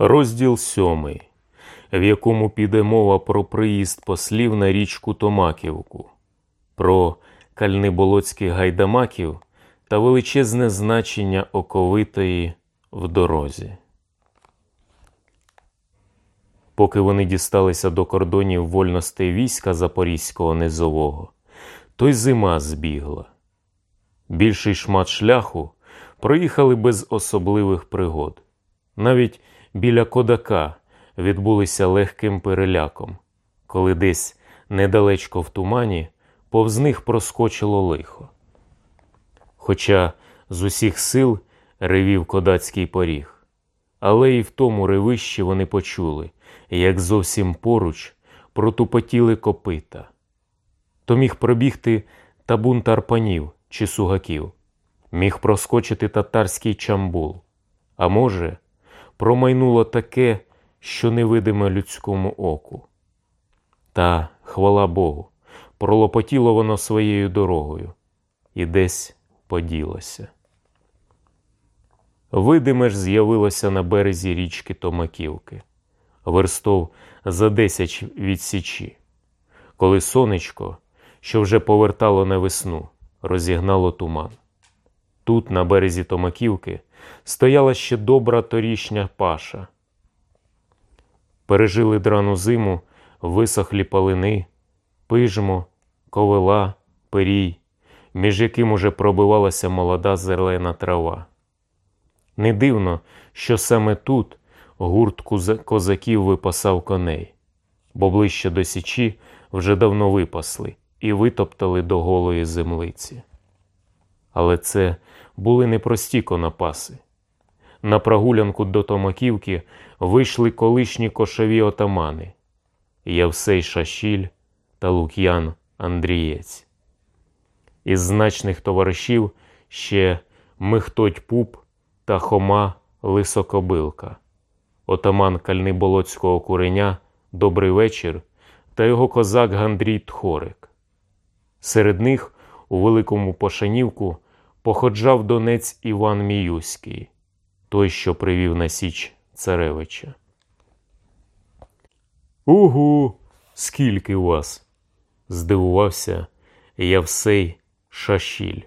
Розділ сьомий, в якому піде мова про приїзд послів на річку Томаківку, про кальниболоцьких гайдамаків та величезне значення оковитої в дорозі. Поки вони дісталися до кордонів вольностей війська Запорізького низового, то й зима збігла. Більший шмат шляху проїхали без особливих пригод. Навіть біля кодака відбулися легким переляком, коли десь недалечко в тумані повз них проскочило лихо. Хоча з усіх сил ревів кодацький поріг, але і в тому ревищі вони почули, як зовсім поруч протупотіли копита. То міг пробігти табун тарпанів чи сугаків, міг проскочити татарський чамбул, а може, промайнуло таке, що невидиме людському оку. Та, хвала Богу, пролопотіло воно своєю дорогою і десь поділося. Видиме ж з'явилося на березі річки Томаківки, верстов за десять від січі, коли сонечко, що вже повертало на весну, розігнало туман. Тут, на березі Томаківки, стояла ще добра торішня паша. Пережили драну зиму, висохлі палини, пижмо, ковила, перій, між яким уже пробивалася молода зелена трава. Не дивно, що саме тут гурт козаків випасав коней, бо ближче до січі вже давно випасли і витоптали до голої землиці. Але це були непрості конопаси. На прогулянку до Томаківки вийшли колишні кошові отамани Євсей Шашіль та Лук'ян Андрієць. Із значних товаришів ще Михтоть Пуп та Хома Лисокобилка, отаман Кальниболоцького куреня Добрий вечір та його козак Гандрій Тхорик. Серед них у Великому Пошанівку походжав донець Іван Міюський, той, що привів на Січ царевича. Угу, скільки вас? здивувався Явсей Шашіль,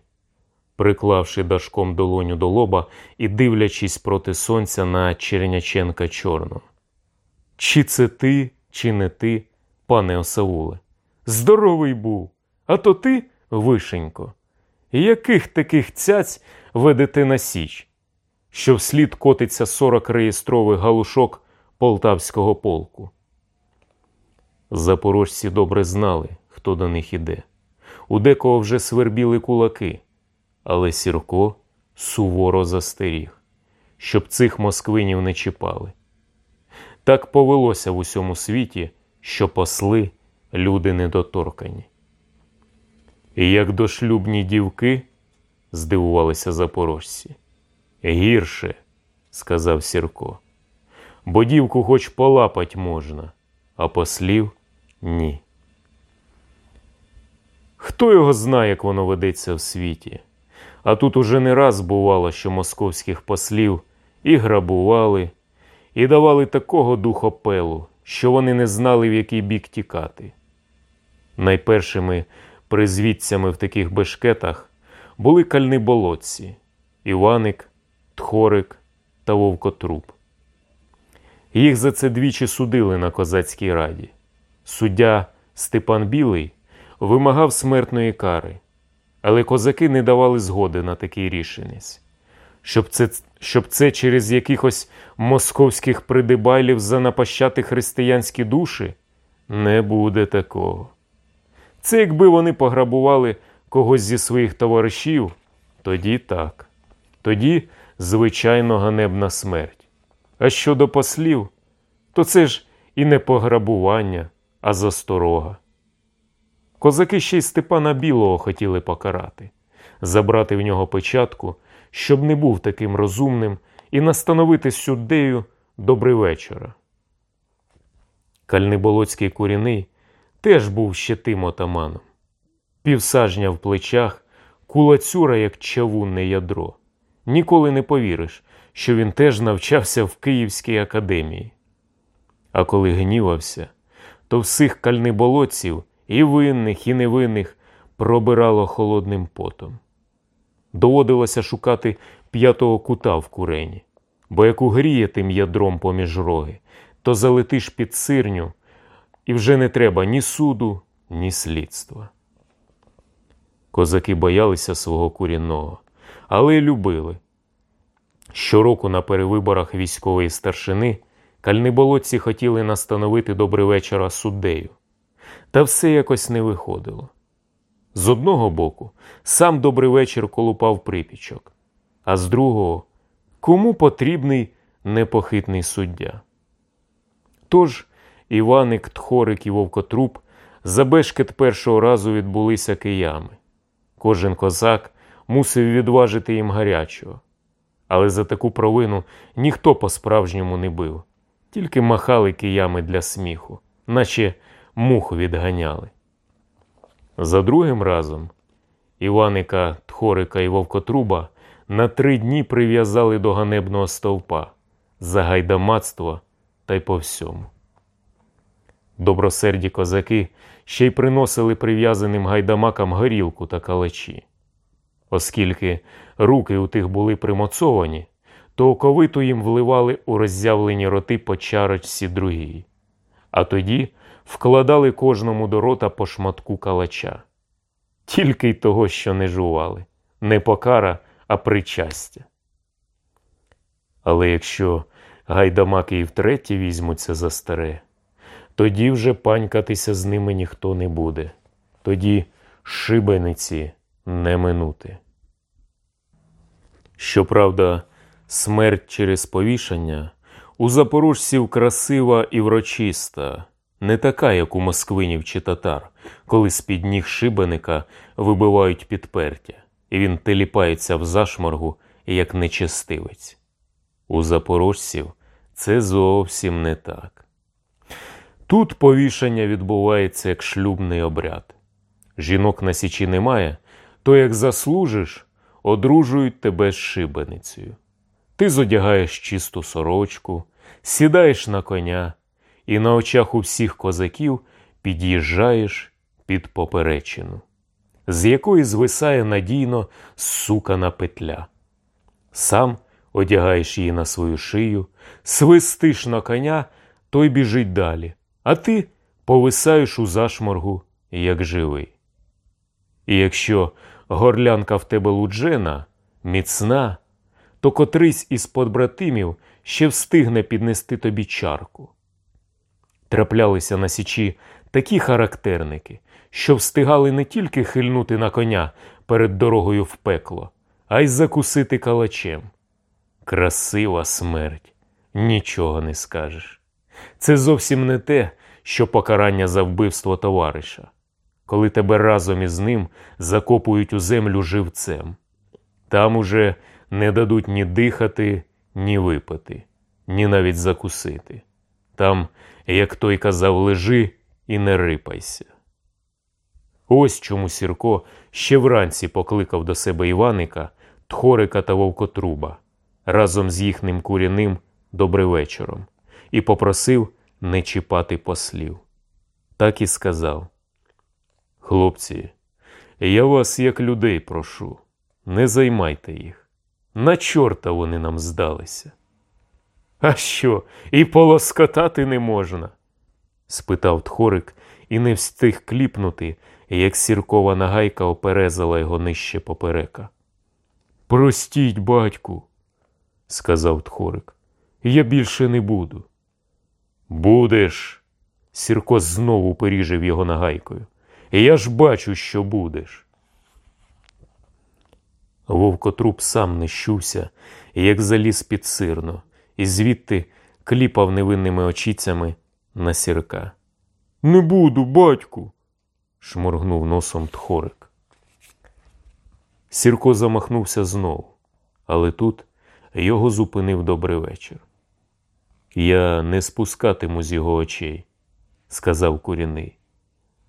приклавши дашком долоню до лоба і дивлячись проти сонця на Черняченка Чорного. Чи це ти, чи не ти, пане Осауле? Здоровий був, а то ти, вишенько. Яких таких цяць ведете на січ, що вслід котиться сорок реєстрових галушок полтавського полку? Запорожці добре знали, хто до них іде. У декого вже свербіли кулаки, але Сірко суворо застеріг, щоб цих москвинів не чіпали. Так повелося в усьому світі, що посли люди недоторкані. Як дошлюбні дівки, здивувалися запорожці. Гірше, сказав Сірко. Бо дівку хоч полапать можна, а послів ні. Хто його знає, як воно ведеться в світі? А тут уже не раз бувало, що московських послів і грабували, і давали такого духопелу, що вони не знали, в який бік тікати. Найпершими призвідцями в таких бешкетах були кальниболотці Іваник, Тхорик та Вовкотруб. Їх за це двічі судили на козацькій раді. Суддя Степан Білий вимагав смертної кари, але козаки не давали згоди на такий рішенець. Щоб це, щоб це через якихось московських придибайлів занапащати християнські душі, не буде такого. Це якби вони пограбували когось зі своїх товаришів, тоді так. Тоді, звичайно, ганебна смерть. А щодо послів, то це ж і не пограбування, а засторога. Козаки ще й Степана Білого хотіли покарати, забрати в нього печатку, щоб не був таким розумним, і настановити суддею добрий вечора. Кальниболоцький куріний теж був ще тим отаманом. Півсажня в плечах, кулацюра, як чавунне ядро. Ніколи не повіриш, що він теж навчався в Київській академії. А коли гнівався, то всіх кальниболотців, і винних, і невинних, пробирало холодним потом. Доводилося шукати п'ятого кута в курені, бо як угріє тим ядром поміж роги, то залетиш під сирню, і вже не треба ні суду, ні слідства. Козаки боялися свого курінного, але й любили. Щороку на перевиборах військової старшини кальниболотці хотіли настановити добрий вечора суддею. Та все якось не виходило. З одного боку, сам добрий вечір колупав припічок, а з другого кому потрібний непохитний суддя. Тож Іваник, Тхорик і Вовкотруб за бешкет першого разу відбулися киями. Кожен козак мусив відважити їм гарячого. Але за таку провину ніхто по-справжньому не бив, тільки махали киями для сміху, наче муху відганяли. За другим разом Іваника, Тхорика і Вовкотруба на три дні прив'язали до ганебного стовпа за гайдамацтво та й по всьому. Добросерді козаки ще й приносили прив'язаним гайдамакам горілку та калачі. Оскільки руки у тих були примоцовані, то оковиту їм вливали у роззявлені роти по чарочці другій, а тоді вкладали кожному до рота по шматку калача. Тільки й того, що не жували, не покара, а причастя. Але якщо гайдамаки і втретє візьмуться за старе, тоді вже панькатися з ними ніхто не буде, тоді шибениці не минути. Щоправда, смерть через повішання у запорожців красива і врочиста, не така, як у москвинів чи татар, коли з-під ніг шибеника вибивають підпертя, і він теліпається в зашморгу, як нечестивець. У запорожців це зовсім не так. Тут повішання відбувається як шлюбний обряд. Жінок на січі немає, то як заслужиш, одружують тебе з шибеницею. Ти зодягаєш чисту сорочку, сідаєш на коня і на очах у всіх козаків під'їжджаєш під поперечину, з якої звисає надійно сукана петля. Сам одягаєш її на свою шию, свистиш на коня, той біжить далі, а ти повисаєш у зашморгу, як живий. І якщо горлянка в тебе луджена, міцна, то котрийсь із подбратимів ще встигне піднести тобі чарку. Траплялися на січі такі характерники, що встигали не тільки хильнути на коня перед дорогою в пекло, а й закусити калачем. Красива смерть, нічого не скажеш. Це зовсім не те, що покарання за вбивство товариша коли тебе разом із ним закопують у землю живцем. Там уже не дадуть ні дихати, ні випити, ні навіть закусити. Там, як той казав, лежи і не рипайся. Ось чому Сірко ще вранці покликав до себе Іваника, Тхорика та Вовкотруба разом з їхнім куряним добривечором і попросив не чіпати послів. Так і сказав. Хлопці, я вас, як людей, прошу, не займайте їх. На чорта вони нам здалися. А що, і полоскотати не можна? спитав Тхорик і не встиг кліпнути, як сіркова нагайка оперезала його нижче поперека. Простіть, батьку, сказав Тхорик, я більше не буду. Будеш. Сірко знову поріжив його нагайкою. Я ж бачу, що будеш. Вовкотруп сам не щувся, як заліз під сирно, і звідти кліпав невинними очіцями на сірка. Не буду, батьку, шморгнув носом тхорик. Сірко замахнувся знову, але тут його зупинив добрий вечір. Я не спускатиму з його очей, сказав куріний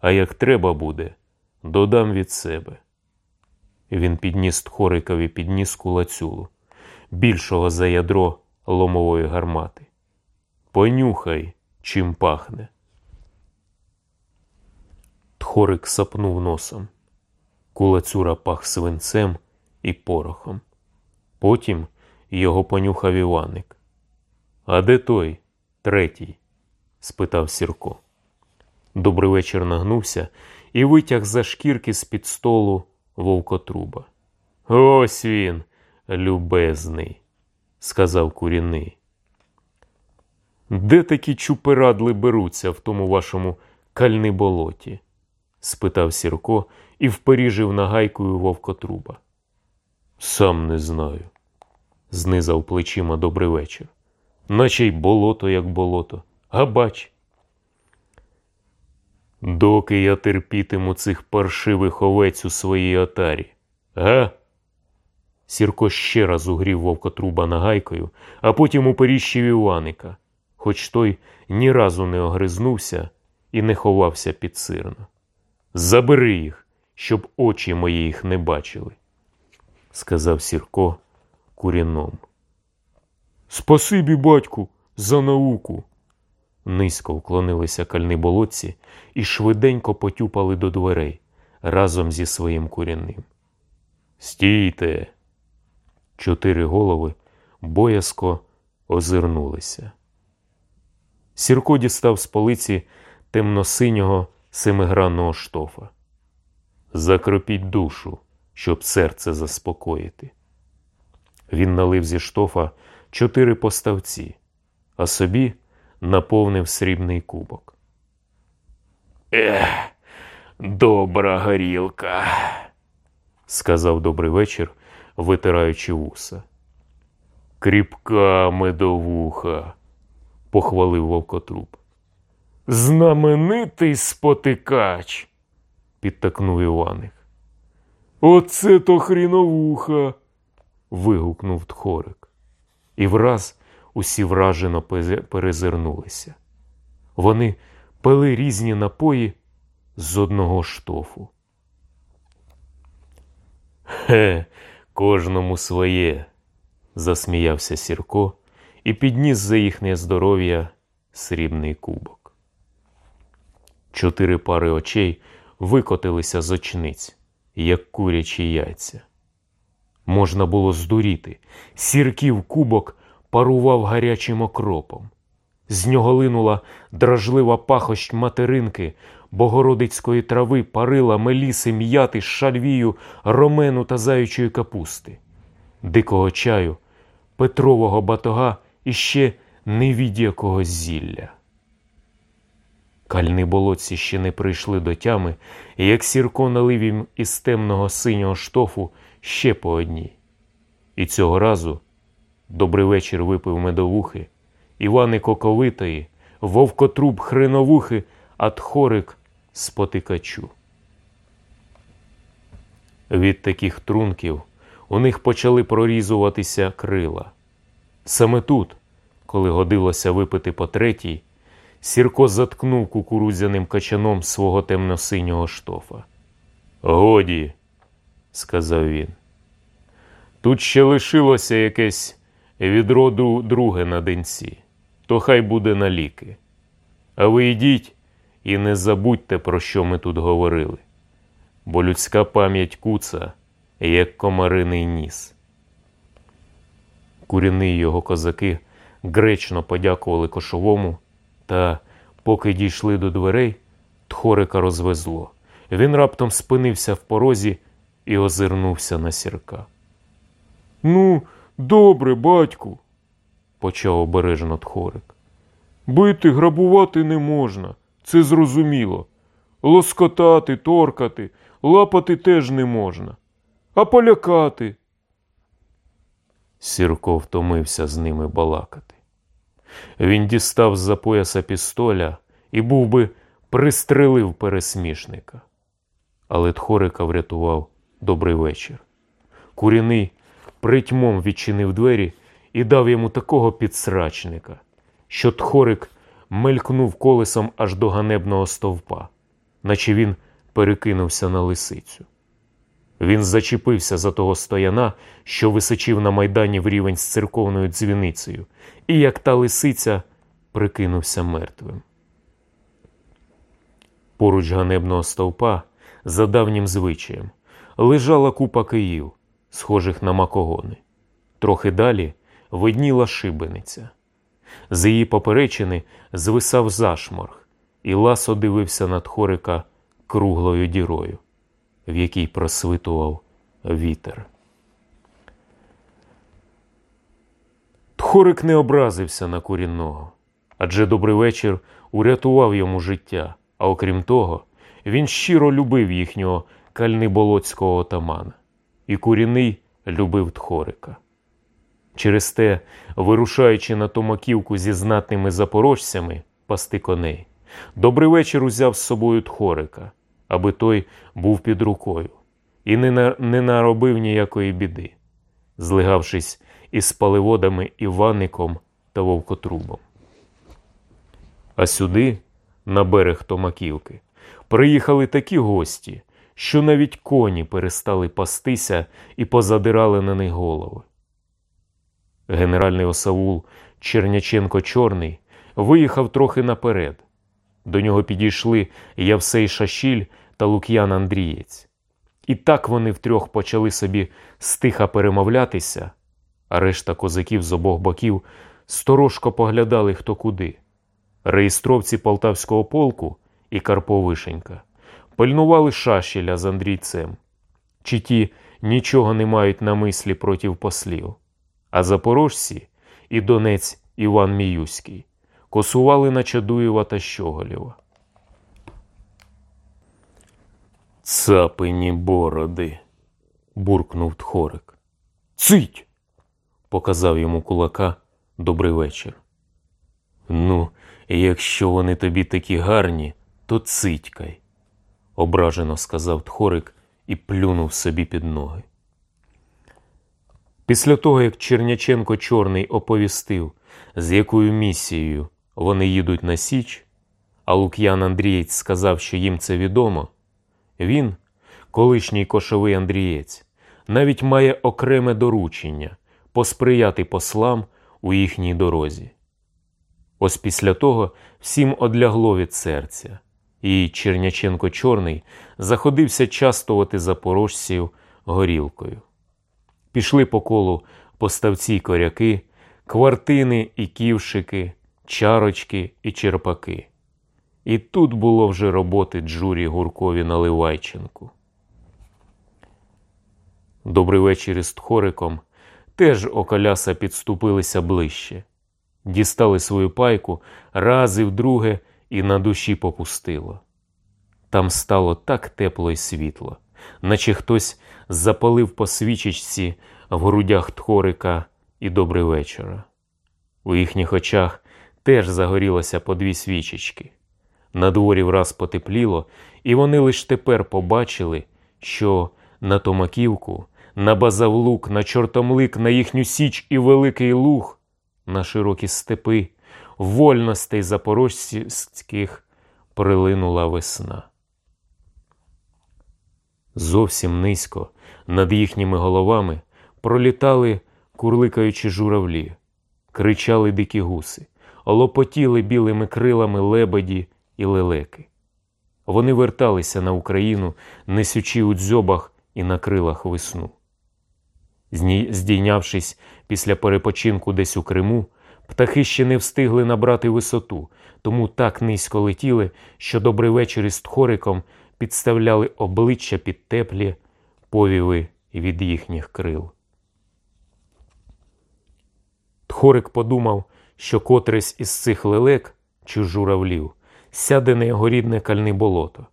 а як треба буде, додам від себе. Він підніс Тхорикові підніс кулацюлу. більшого за ядро ломової гармати. Понюхай, чим пахне. Тхорик сапнув носом. Кулацюра пах свинцем і порохом. Потім його понюхав Іваник. А де той, третій? спитав Сірко. Добрий вечір нагнувся і витяг за шкірки з-під столу вовкотруба. Ось він, любезний, сказав куріний. Де такі чуперадли беруться в тому вашому кальни болоті? спитав Сірко і вперіжив нагайкою вовкотруба. Сам не знаю, знизав плечима добрий вечір. Наче й болото, як болото. А бач. Доки я терпітиму цих паршивих овець у своїй отарі, га? Сірко ще раз угрів вовкотруба нагайкою, а потім уперіщив Іваника, хоч той ні разу не огризнувся і не ховався під сирно. Забери їх, щоб очі мої їх не бачили, сказав Сірко куріном. Спасибі, батьку, за науку. Низько вклонилися кальни болотці і швиденько потюпали до дверей разом зі своїм курінним. Стійте. Чотири голови боязко озирнулися. Сірко дістав з полиці темно-синього семигранного штофа. Закропіть душу, щоб серце заспокоїти. Він налив зі штофа чотири поставці, а собі наповнив срібний кубок. Ех, добра горілка, сказав добрий вечір, витираючи вуса. Кріпка медовуха, похвалив вовкотруб. Знаменитий спотикач, підтакнув Іваник. Оце то хріновуха. вигукнув тхорик. І враз усі вражено перезирнулися. Вони пили різні напої з одного штофу. Хе, кожному своє, засміявся Сірко і підніс за їхнє здоров'я срібний кубок. Чотири пари очей викотилися з очниць, як курячі яйця. Можна було здуріти, сірків кубок парував гарячим окропом. З нього линула дражлива пахощ материнки, богородицької трави, парила, меліси, м'яти, шальвію, ромену та заючої капусти, дикого чаю, Петрового батога і ще невід'якого зілля. Кальни болотці ще не прийшли до тями, як сірко налив їм із темного синього штофу ще по одній. І цього разу добрий вечір випив медовухи, Івани Коковитої, вовкотруб хреновухи, а тхорик спотикачу. Від таких трунків у них почали прорізуватися крила. Саме тут, коли годилося випити по третій, Сірко заткнув кукурудзяним качаном свого темно-синього штофа. Годі, сказав він. Тут ще лишилося якесь відроду друге на денці, то хай буде на ліки. А ви йдіть і не забудьте, про що ми тут говорили, бо людська пам'ять куца, як комариний ніс. Куріни його козаки гречно подякували кошовому, та, поки дійшли до дверей, тхорика розвезло. Він раптом спинився в порозі і озирнувся на сірка. Ну, добре, батьку, почав обережно тхорик. Бити, грабувати не можна, це зрозуміло. Лоскотати, торкати, лапати теж не можна. А полякати. Сірко втомився з ними балакати. Він дістав з-за пояса пістоля і був би пристрелив пересмішника. Але Тхорика врятував добрий вечір. Куріний притьмом відчинив двері і дав йому такого підсрачника, що Тхорик мелькнув колесом аж до ганебного стовпа, наче він перекинувся на лисицю. Він зачепився за того стояна, що височив на майдані в рівень з церковною дзвіницею, і, як та лисиця, прикинувся мертвим. Поруч ганебного стовпа, за давнім звичаєм, лежала купа київ, схожих на макогони. Трохи далі видніла шибениця. З її поперечини звисав зашморг, і ласо дивився над хорика круглою дірою, в якій просвитував вітер. Тхорик не образився на курінного, адже добрий вечір урятував йому життя, а окрім того, він щиро любив їхнього кальниболоцького отамана, і куріний любив Тхорика. Через те, вирушаючи на Томаківку зі знатними запорожцями пасти коней, добрий вечір узяв з собою Тхорика, аби той був під рукою, і не, на... не наробив ніякої біди, злигавшись із паливодами Іванником та Вовкотрубом. А сюди, на берег Томаківки, приїхали такі гості, що навіть коні перестали пастися і позадирали на них голови. Генеральний осаул Черняченко Чорний виїхав трохи наперед. До нього підійшли Явсей Шашіль та Лук'ян Андрієць. І так вони втрьох почали собі стиха перемовлятися, а решта козаків з обох боків сторожко поглядали хто куди. Реєстровці полтавського полку і Карпо Вишенька пильнували шашіля з Андрійцем, чи ті нічого не мають на мислі проти послів а запорожці і донець Іван Міюський косували на Чадуєва та Щоголєва. Цапині бороди, буркнув Тхорик. Цить! показав йому кулака добрий вечір. Ну, якщо вони тобі такі гарні, то цитькай, ображено сказав Тхорик і плюнув собі під ноги. Після того, як Черняченко Чорний оповістив, з якою місією вони їдуть на Січ, а Лук'ян Андрієць сказав, що їм це відомо, він, колишній кошовий Андрієць, навіть має окреме доручення посприяти послам у їхній дорозі. Ось після того всім одлягло від серця, і Черняченко Чорний заходився частувати запорожців горілкою. Пішли по колу поставці коряки, квартини і ківшики, чарочки і черпаки. І тут було вже роботи Джурі Гуркові Наливайченку. Добрий вечір із Тхориком теж околяса підступилися ближче, дістали свою пайку раз і вдруге і на душі попустило. Там стало так тепло і світло, наче хтось запалив по свічечці в грудях Тхорика і добрий вечора. У їхніх очах теж загорілося по дві свічечки. На дворі враз потепліло, і вони лише тепер побачили, що на Томаківку, на базавлук, на чортомлик, на їхню січ і великий луг, на широкі степи, вольностей запорожських прилинула весна. Зовсім низько над їхніми головами пролітали, курликаючи журавлі, кричали дикі гуси, лопотіли білими крилами лебеді і лелеки. Вони верталися на Україну, несучи у дзьобах і на крилах весну. Здійнявшись після перепочинку десь у Криму, птахи ще не встигли набрати висоту, тому так низько летіли, що добрий вечір із тхориком підставляли обличчя під теплі повіви від їхніх крил. Тхорик подумав, що котрись із цих лелек чи журавлів сяде на його рідне кальне болото,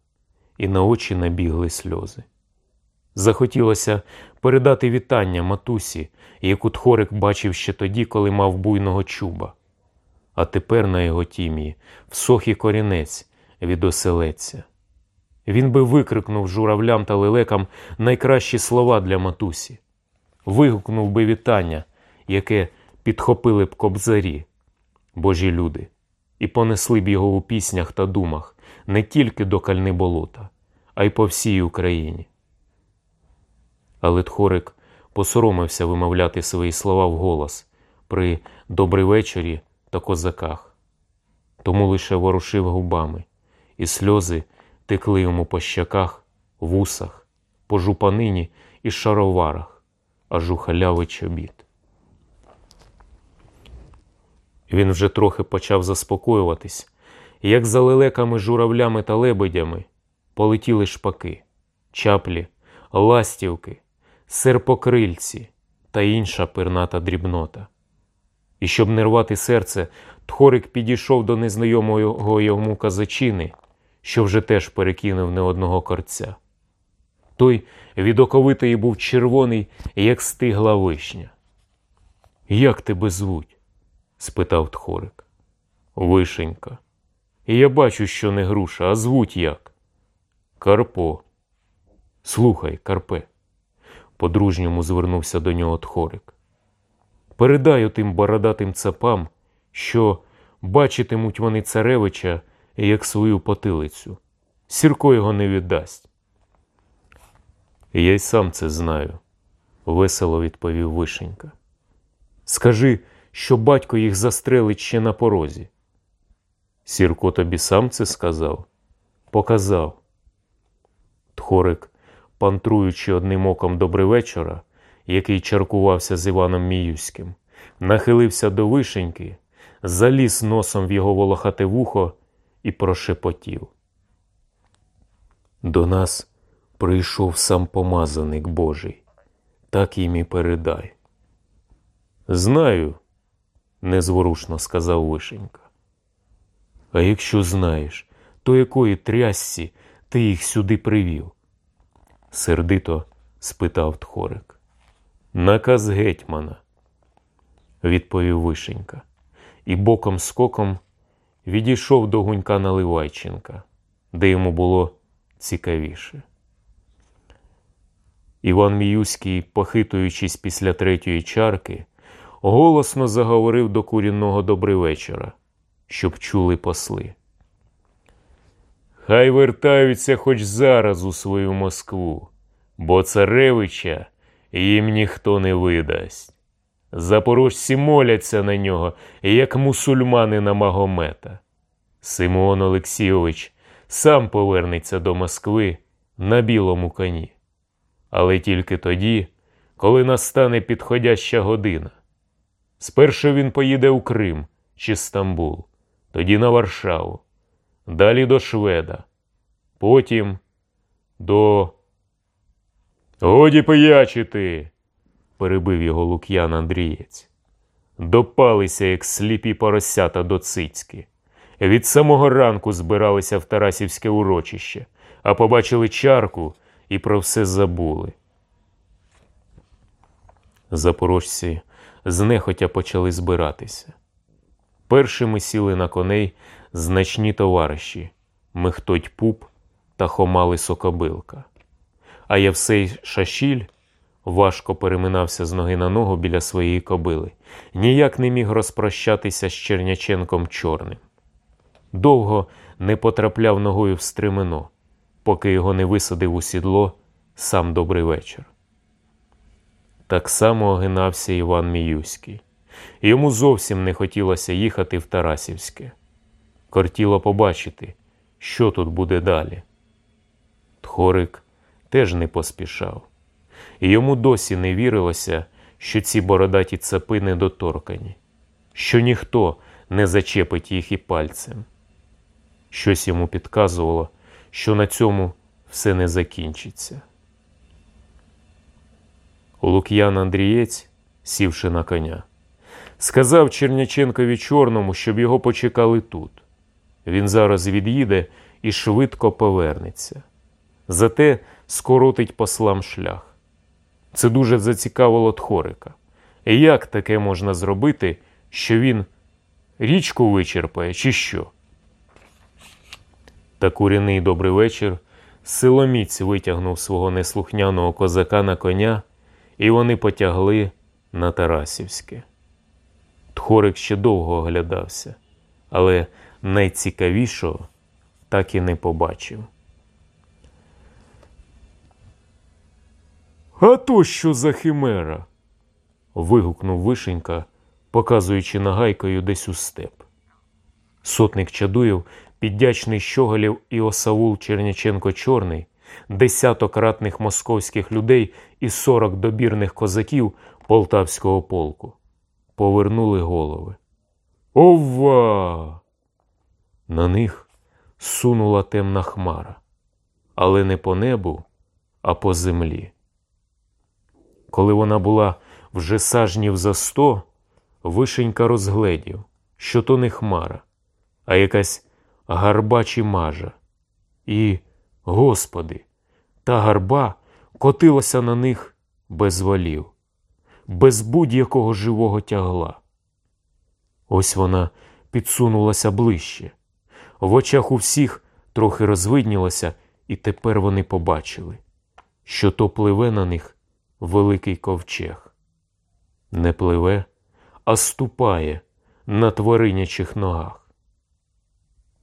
і на очі набігли сльози. Захотілося передати вітання матусі, яку Тхорик бачив ще тоді, коли мав буйного чуба, а тепер на його тім'ї всох і корінець від оселеця. Він би викрикнув журавлям та лелекам найкращі слова для матусі, вигукнув би вітання, яке підхопили б кобзарі, божі люди, і понесли б його у піснях та думах не тільки до кальни болота, а й по всій Україні. Але Тхорик посоромився вимовляти свої слова вголос при «добрий вечорі» та козаках. Тому лише ворушив губами, і сльози текли йому по щаках, вусах, по жупанині і шароварах, аж у халяви чобіт. Він вже трохи почав заспокоюватись, як за лелеками, журавлями та лебедями полетіли шпаки, чаплі, ластівки, серпокрильці та інша перната дрібнота. І щоб не рвати серце, Тхорик підійшов до незнайомого йому казачини, що вже теж перекинув не одного корця. Той від оковитої був червоний, як стигла вишня. Як тебе звуть? спитав Тхорик. Вишенька. Я бачу, що не груша, а звуть як? Карпо. Слухай, Карпе, по-дружньому звернувся до нього Тхорик. Передай тим бородатим цапам, що бачитимуть вони царевича як свою потилицю. Сірко його не віддасть. Я й сам це знаю, весело відповів Вишенька. Скажи, що батько їх застрелить ще на порозі. Сірко тобі сам це сказав? Показав. Тхорик, пантруючи одним оком добрий вечора, який чаркувався з Іваном Міюським, нахилився до вишеньки, заліз носом в його волохате вухо і прошепотів. До нас прийшов сам помазаник Божий, так їм і передай. Знаю, незворушно сказав Вишенька. А якщо знаєш, то якої трясці ти їх сюди привів? Сердито спитав Тхорик. Наказ гетьмана, відповів Вишенька, і боком скоком відійшов до гунька Наливайченка, де йому було цікавіше. Іван Міюський, похитуючись після третьої чарки, голосно заговорив до курінного добрий вечора, щоб чули посли. Хай вертаються хоч зараз у свою Москву, бо царевича їм ніхто не видасть. Запорожці моляться на нього, як мусульмани на Магомета. Симон Олексійович сам повернеться до Москви на білому коні. Але тільки тоді, коли настане підходяща година. Спершу він поїде у Крим чи Стамбул, тоді на Варшаву, далі до Шведа, потім до. Годі пиячити, перебив його Лук'ян Андрієць. Допалися, як сліпі поросята до цицьки. Від самого ранку збиралися в Тарасівське урочище, а побачили чарку і про все забули. Запорожці знехотя почали збиратися. Першими сіли на коней значні товариші Михтоть Пуп та Хомали Сокобилка. А Євсей Шашіль важко переминався з ноги на ногу біля своєї кобили, ніяк не міг розпрощатися з Черняченком Чорним. Довго не потрапляв ногою в стремено, поки його не висадив у сідло сам добрий вечір. Так само огинався Іван Міюський. Йому зовсім не хотілося їхати в Тарасівське. Кортіло побачити, що тут буде далі. Тхорик теж не поспішав, і йому досі не вірилося, що ці бородаті цапи недоторкані, що ніхто не зачепить їх і пальцем. Щось йому підказувало, що на цьому все не закінчиться. Лук'ян Андрієць, сівши на коня, сказав Черняченкові Чорному, щоб його почекали тут. Він зараз від'їде і швидко повернеться. Зате скоротить послам шлях. Це дуже зацікавило Тхорика. Як таке можна зробити, що він річку вичерпає, чи що? Та куряний добрий вечір силоміць витягнув свого неслухняного козака на коня, і вони потягли на Тарасівське. Тхорик ще довго оглядався, але найцікавішого так і не побачив. А то що за химера? вигукнув вишенька, показуючи нагайкою десь у степ. Сотник Чадуєв, піддячний Щоголів і осавул Черняченко Чорний, десяток ратних московських людей і сорок добірних козаків полтавського полку повернули голови. Ова! На них сунула темна хмара, але не по небу, а по землі. Коли вона була вже сажнів за сто, вишенька розгледів, що то не хмара, а якась гарба чи мажа. І, господи, та гарба котилася на них без валів, без будь-якого живого тягла. Ось вона підсунулася ближче. В очах у всіх трохи розвиднілося, і тепер вони побачили, що то пливе на них великий ковчег. Не пливе, а ступає на тваринячих ногах.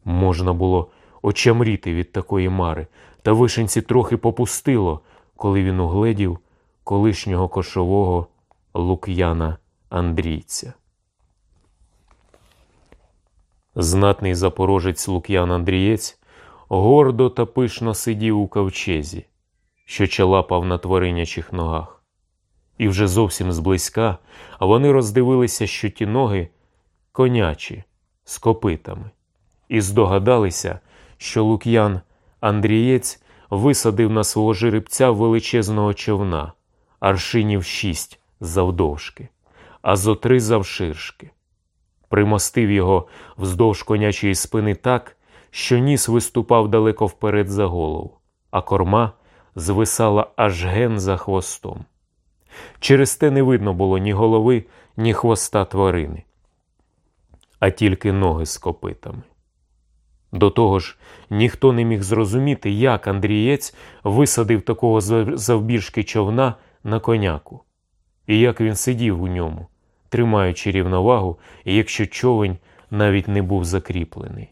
Можна було очамріти від такої мари, та вишенці трохи попустило, коли він угледів колишнього кошового лук'яна Андрійця. Знатний запорожець Лук'ян Андрієць гордо та пишно сидів у ковчезі, що чалапав на тваринячих ногах. І вже зовсім зблизька вони роздивилися, що ті ноги конячі з копитами, і здогадалися, що Лук'ян Андрієць висадив на свого жеребця величезного човна, аршинів шість завдовжки, а зо три завширшки. Примостив його вздовж конячої спини так, що ніс виступав далеко вперед за голову, а корма звисала аж ген за хвостом. Через те не видно було ні голови, ні хвоста тварини, а тільки ноги з копитами. До того ж, ніхто не міг зрозуміти, як Андрієць висадив такого завбільшки човна на коняку, і як він сидів у ньому, тримаючи рівновагу, якщо човень навіть не був закріплений.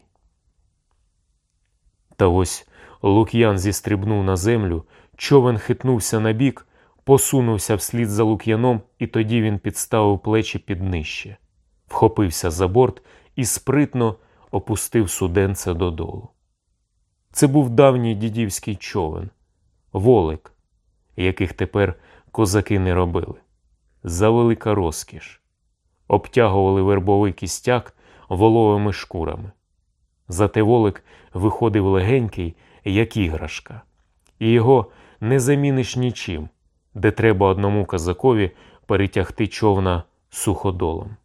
Та ось Лук'ян зістрибнув на землю, човен хитнувся на бік, посунувся вслід за Лук'яном, і тоді він підставив плечі під нижче, вхопився за борт і спритно опустив суденце додолу. Це був давній дідівський човен, волик, яких тепер козаки не робили. За велика розкіш, обтягували вербовий кістяк воловими шкурами. Зате волик виходив легенький, як іграшка, і його не заміниш нічим, де треба одному козакові перетягти човна суходолом.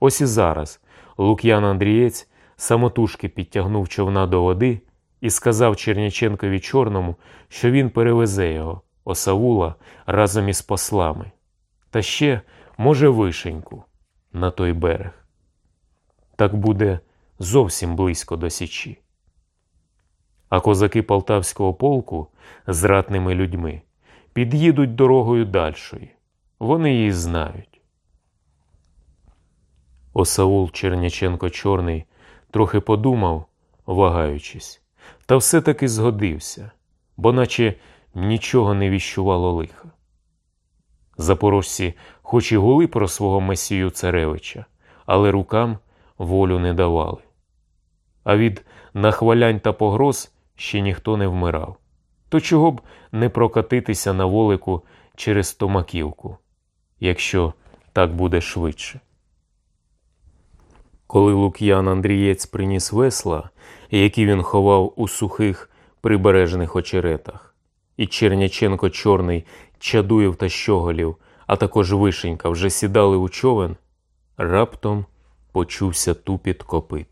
Ось і зараз Лук'ян Андрієць самотужки підтягнув човна до води і сказав Черняченкові Чорному, що він перевезе його, осавула, разом із послами, та ще, може, вишеньку на той берег. Так буде зовсім близько до Січі. А козаки полтавського полку з ратними людьми під'їдуть дорогою дальшої. Вони її знають. Осаул Черняченко Чорний трохи подумав, вагаючись, та все-таки згодився, бо наче нічого не віщувало лиха. Запорожці хоч і гули про свого месію царевича, але рукам волю не давали. А від нахвалянь та погроз ще ніхто не вмирав. То чого б не прокатитися на волику через Томаківку, якщо так буде швидше. Коли Лук'ян Андрієць приніс весла, які він ховав у сухих прибережних очеретах, і Черняченко Чорний, Чадуєв та Щоголів, а також Вишенька вже сідали у човен, раптом почувся тупіт копит.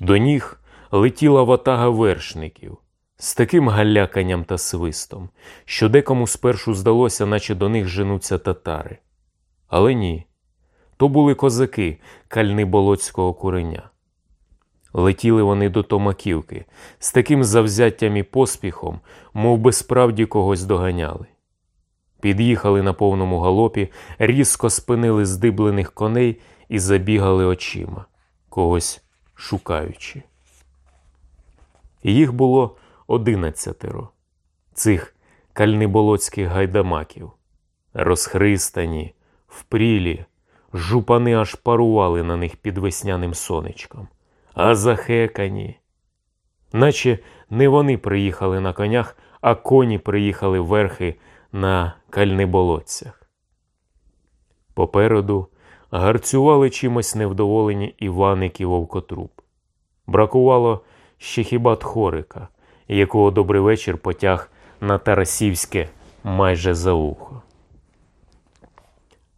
До ніг летіла ватага вершників з таким галяканням та свистом, що декому спершу здалося, наче до них женуться татари. Але ні то були козаки кальни болоцького куреня. Летіли вони до Томаківки з таким завзяттям і поспіхом, мов би справді когось доганяли. Під'їхали на повному галопі, різко спинили здиблених коней і забігали очима, когось шукаючи. Їх було одинадцятеро. Цих кальниболоцьких гайдамаків. Розхристані, впрілі, жупани аж парували на них під весняним сонечком, а захекані. Наче не вони приїхали на конях, а коні приїхали верхи на кальниболотцях. Попереду гарцювали чимось невдоволені Іваник і Вовкотруб. Бракувало ще хіба тхорика, якого добрий вечір потяг на Тарасівське майже за ухо.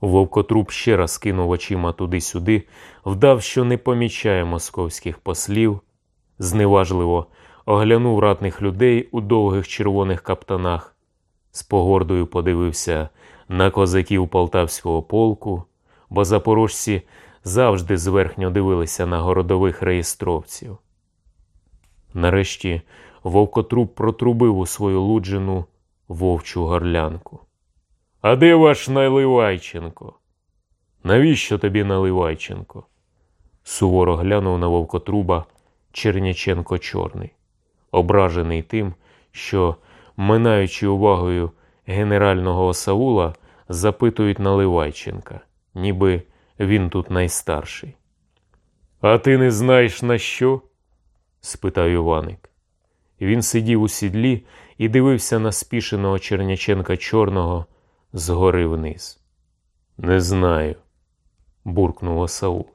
Вовкотруб ще раз кинув очима туди-сюди, вдав, що не помічає московських послів, зневажливо оглянув ратних людей у довгих червоних каптанах, з погордою подивився на козаків полтавського полку, бо запорожці завжди зверхньо дивилися на городових реєстровців. Нарешті вовкотруб протрубив у свою луджину вовчу горлянку. А де ваш Наливайченко? Навіщо тобі Наливайченко? Суворо глянув на вовкотруба Черняченко Чорний, ображений тим, що, минаючи увагою генерального осаула, запитують Наливайченка, ніби він тут найстарший. А ти не знаєш на що? спитав Іваник. Він сидів у сідлі і дивився на спішеного Черняченка Чорного згори вниз. Не знаю, буркнув Осаул.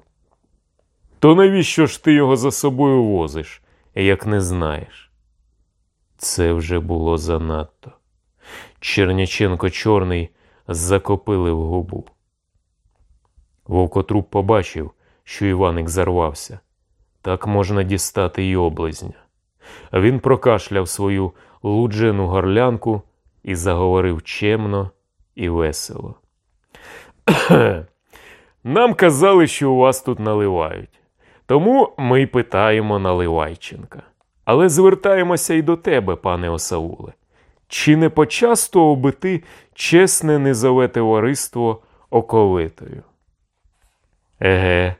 То навіщо ж ти його за собою возиш, як не знаєш? Це вже було занадто. Черняченко Чорний закопилив губу. Вовкотруп побачив, що Іваник зарвався. Так можна дістати й облизня. Він прокашляв свою луджену горлянку і заговорив чемно і весело. Нам казали, що у вас тут наливають. Тому ми питаємо Наливайченка. Але звертаємося й до тебе, пане Осауле. Чи не почастував би ти чесне низове товариство оковитою? Еге,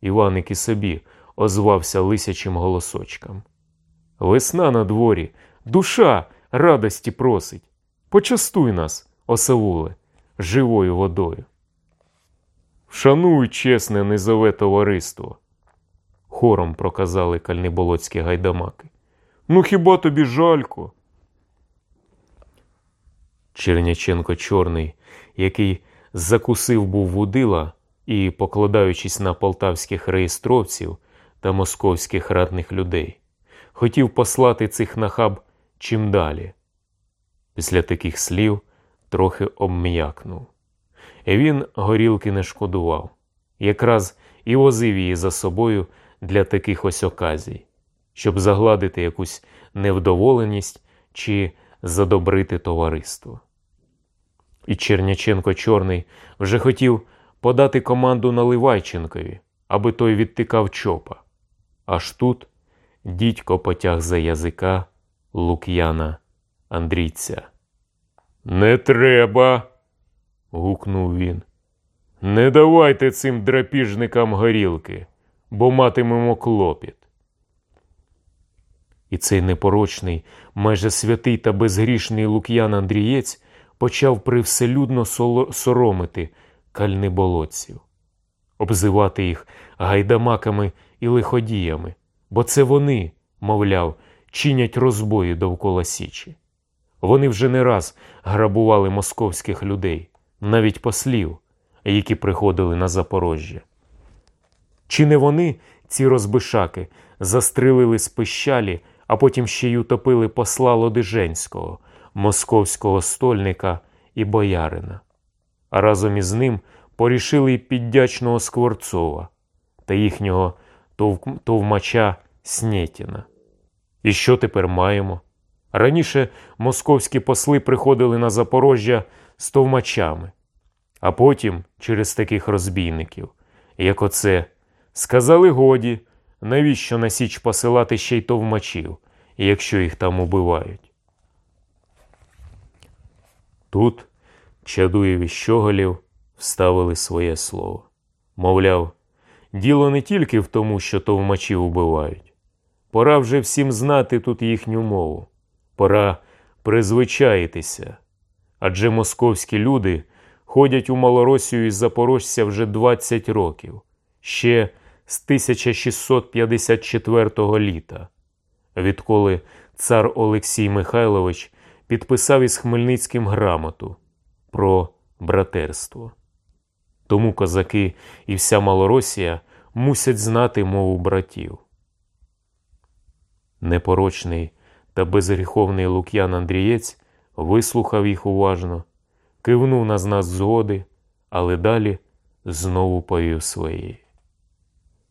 Іваник і собі озвався лисячим голосочком. Весна на дворі, душа радості просить. Почастуй нас, осавуле, живою водою. Вшануй чесне низове товариство, хором проказали кальниболоцькі гайдамаки. Ну хіба тобі жалько? Черняченко Чорний, який закусив був вудила і, покладаючись на полтавських реєстровців та московських радних людей, хотів послати цих нахаб чим далі. Після таких слів трохи обм'якнув. Він горілки не шкодував, якраз і возив її за собою для таких ось оказій, щоб загладити якусь невдоволеність чи задобрити товариство. І Черняченко Чорний вже хотів подати команду Наливайченкові, аби той відтикав чопа. Аж тут дідько потяг за язика Лук'яна Андрійця. Не треба. гукнув він. Не давайте цим драпіжникам горілки, бо матимемо клопіт. І цей непорочний, майже святий та безгрішний Лук'ян Андрієць почав привселюдно соромити кальниболотців, обзивати їх гайдамаками і лиходіями, бо це вони, мовляв, чинять розбої довкола Січі. Вони вже не раз грабували московських людей, навіть послів, які приходили на Запорожжя. Чи не вони, ці розбишаки, застрелили з пищалі, а потім ще й утопили посла Лодиженського, московського стольника і боярина, а разом із ним порішили й піддячного Скворцова та їхнього товмача Снєтіна. І що тепер маємо? Раніше московські посли приходили на Запорожжя з товмачами, а потім, через таких розбійників, як оце, сказали годі, навіщо на Січ посилати ще й товмачів, якщо їх там убивають. Тут Чадуєві щоголів вставили своє слово. Мовляв, діло не тільки в тому, що товмачів убивають. Пора вже всім знати тут їхню мову. Пора призвичаїтеся. Адже московські люди ходять у Малоросію із Запорожця вже 20 років, ще з 1654 літа, відколи цар Олексій Михайлович підписав із Хмельницьким грамоту про братерство. Тому козаки і вся Малоросія мусять знати мову братів. Непорочний та безгріховний Лук'ян Андрієць вислухав їх уважно, кивнув на знак згоди, але далі знову повів своєї.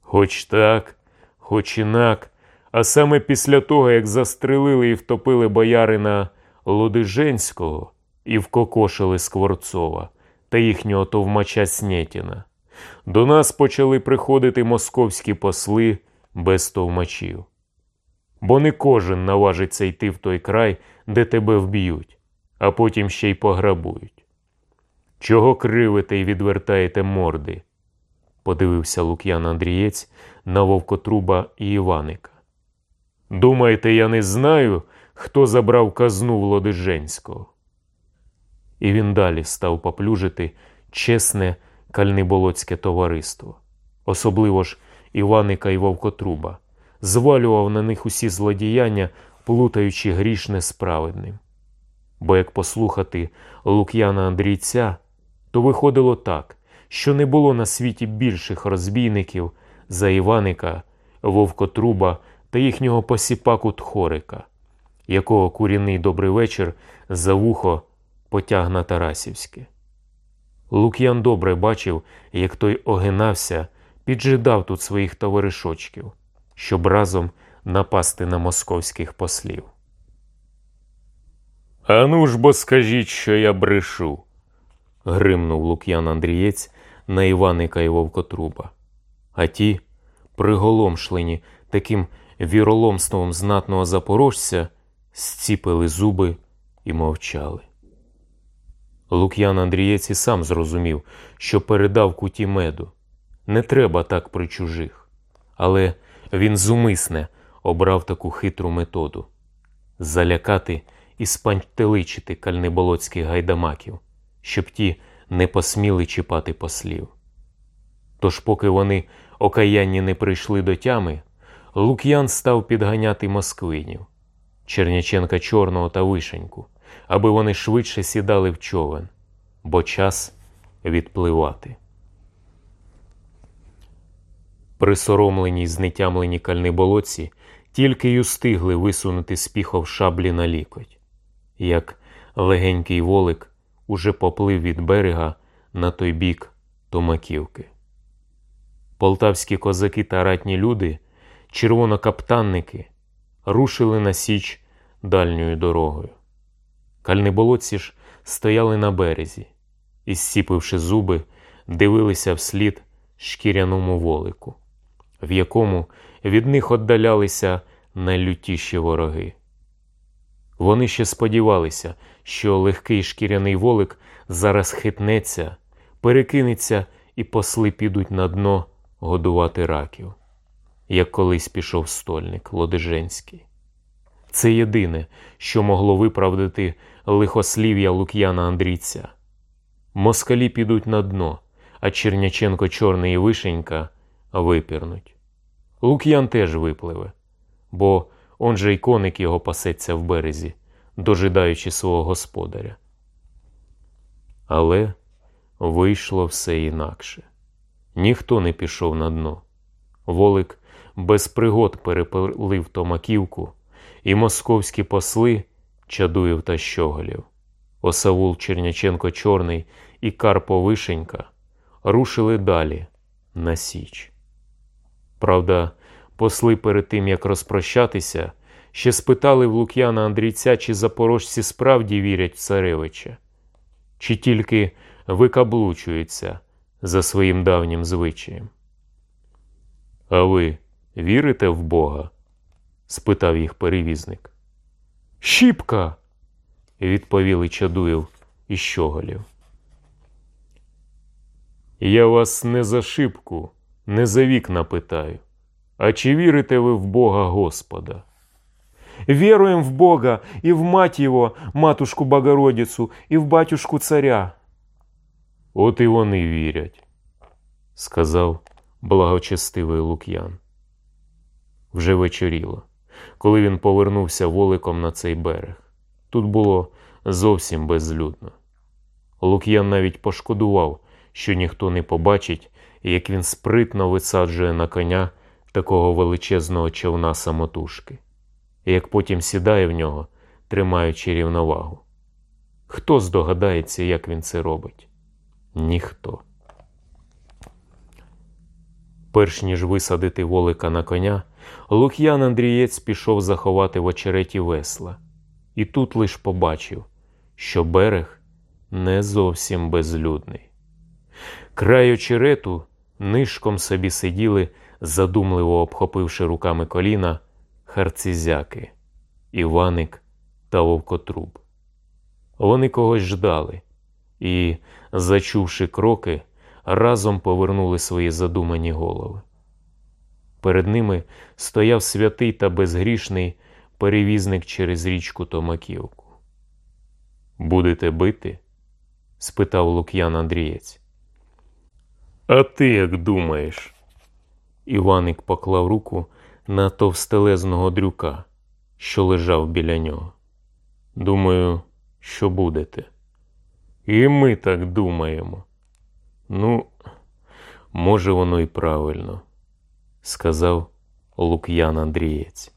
Хоч так, хоч інак, а саме після того, як застрелили і втопили боярина Лодиженського і вкокошили Скворцова та їхнього товмача Снєтіна, до нас почали приходити московські посли без товмачів. Бо не кожен наважиться йти в той край, де тебе вб'ють, а потім ще й пограбують. Чого кривите і відвертаєте морди? Подивився Лук'ян Андрієць на Вовкотруба і Іваника. Думаєте, я не знаю, хто забрав казну Володиженського? І він далі став поплюжити чесне кальниболоцьке товариство, особливо ж Іваника і Вовкотруба, звалював на них усі злодіяння, плутаючи грішне з праведним. Бо як послухати Лук'яна Андрійця, то виходило так, що не було на світі більших розбійників за Іваника, Вовкотруба та їхнього посіпаку Тхорика, якого курінний добрий вечір за вухо потяг на Тарасівське. Лук'ян добре бачив, як той огинався, піджидав тут своїх товаришочків, щоб разом напасти на московських послів. Ану ж бо скажіть, що я брешу, гримнув Лук'ян Андрієць на Іваника і Вовкотруба. А ті, приголомшлені таким віроломством знатного запорожця, зціпили зуби і мовчали. Лук'ян Андрієць і сам зрозумів, що передав куті меду. Не треба так при чужих. Але він зумисне обрав таку хитру методу залякати і спантеличити кальниболоцьких гайдамаків, щоб ті не посміли чіпати послів. Тож, поки вони окаянні не прийшли до тями, Лук'ян став підганяти москвинів, Черняченка Чорного та Вишеньку, аби вони швидше сідали в човен, бо час відпливати. Присоромлені й знетямлені кальниболоці тільки й устигли висунути з піхов шаблі на лікоть, як легенький волик уже поплив від берега на той бік Томаківки. Полтавські козаки та ратні люди, червонокаптанники, рушили на Січ дальньою дорогою. Кальниболоці ж стояли на березі і, зсіпивши зуби, дивилися вслід шкіряному волику, в якому від них віддалялися найлютіші вороги. Вони ще сподівалися, що легкий шкіряний волик зараз хитнеться, перекинеться і посли підуть на дно годувати раків, як колись пішов стольник Лодиженський. Це єдине, що могло виправдати лихослів'я Лук'яна Андрійця. Москалі підуть на дно, а Черняченко Чорний і Вишенька випірнуть. Лук'ян теж випливе, бо он же й коник його пасеться в березі, дожидаючи свого господаря. Але вийшло все інакше. Ніхто не пішов на дно. Волик без пригод перепилив Томаківку, і московські посли Чадуєв та Щоголів, Осавул Черняченко Чорний і Карпо Вишенька рушили далі на Січ. Правда, Посли перед тим, як розпрощатися, ще спитали в Лук'яна Андрійця, чи запорожці справді вірять в царевича, чи тільки викаблучуються за своїм давнім звичаєм. А ви вірите в Бога? спитав їх перевізник. Щіпка. відповіли Чадуєв і Щоголів. Я вас не за шибку, не за вікна питаю. А чи вірите ви в Бога Господа? Веруем в Бога и в мать Его, матушку Богородицу, і в батюшку царя. От і вони вірять, сказав благочестивий Лук'ян. Вже вечоріло, коли він повернувся воликом на цей берег. Тут було зовсім безлюдно. Лук'ян навіть пошкодував, що ніхто не побачить, як він спритно висаджує на коня такого величезного човна самотужки, і як потім сідає в нього, тримаючи рівновагу. Хто здогадається, як він це робить? Ніхто. Перш ніж висадити волика на коня, Лук'ян Андрієць пішов заховати в очереті весла, і тут лиш побачив, що берег не зовсім безлюдний. Край очерету нишком собі сиділи, задумливо обхопивши руками коліна, харцизяки, Іваник та Вовкотруб. Вони когось ждали і, зачувши кроки, разом повернули свої задумані голови. Перед ними стояв святий та безгрішний перевізник через річку Томаківку. Будете бити? спитав Лук'ян Андрієць. А ти як думаєш? Іваник поклав руку на товстелезного дрюка, що лежав біля нього. Думаю, що будете. І ми так думаємо. Ну, може, воно і правильно, сказав Лук'ян Андрієць.